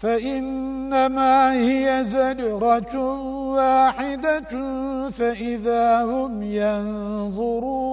فإنما هي زجرة واحدة فإذا هم ينظرون